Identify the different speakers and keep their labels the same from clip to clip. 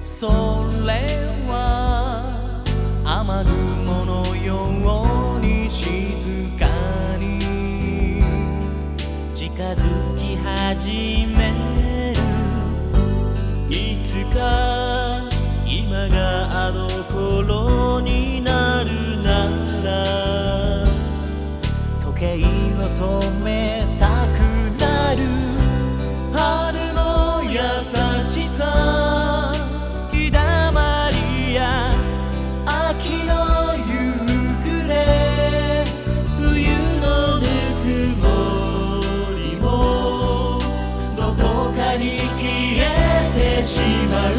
Speaker 1: それは雨雲のように静かに。近づき始める。いつかに消えてしまう。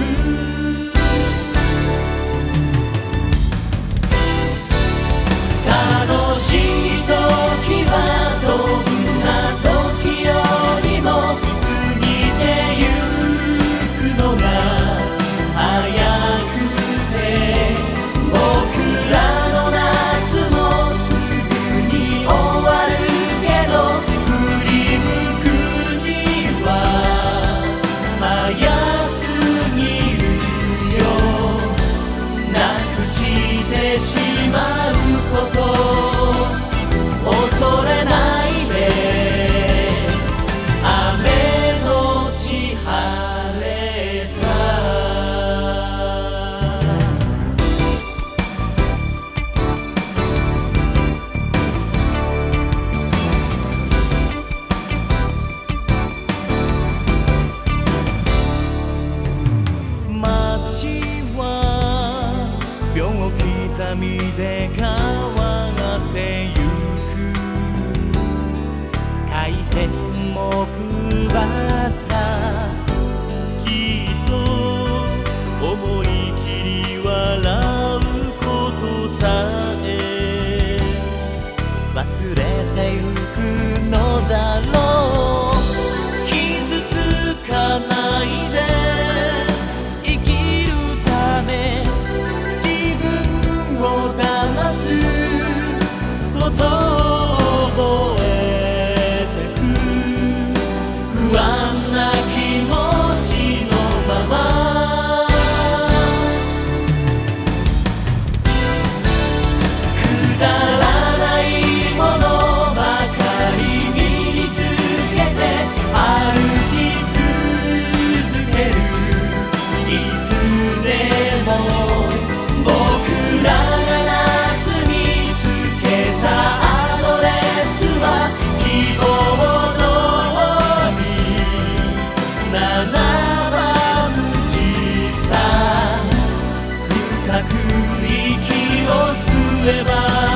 Speaker 1: 楽しいしまうこと。さみで変わってゆく回転木馬さきっと思いきり笑うことさえ忘れ live on.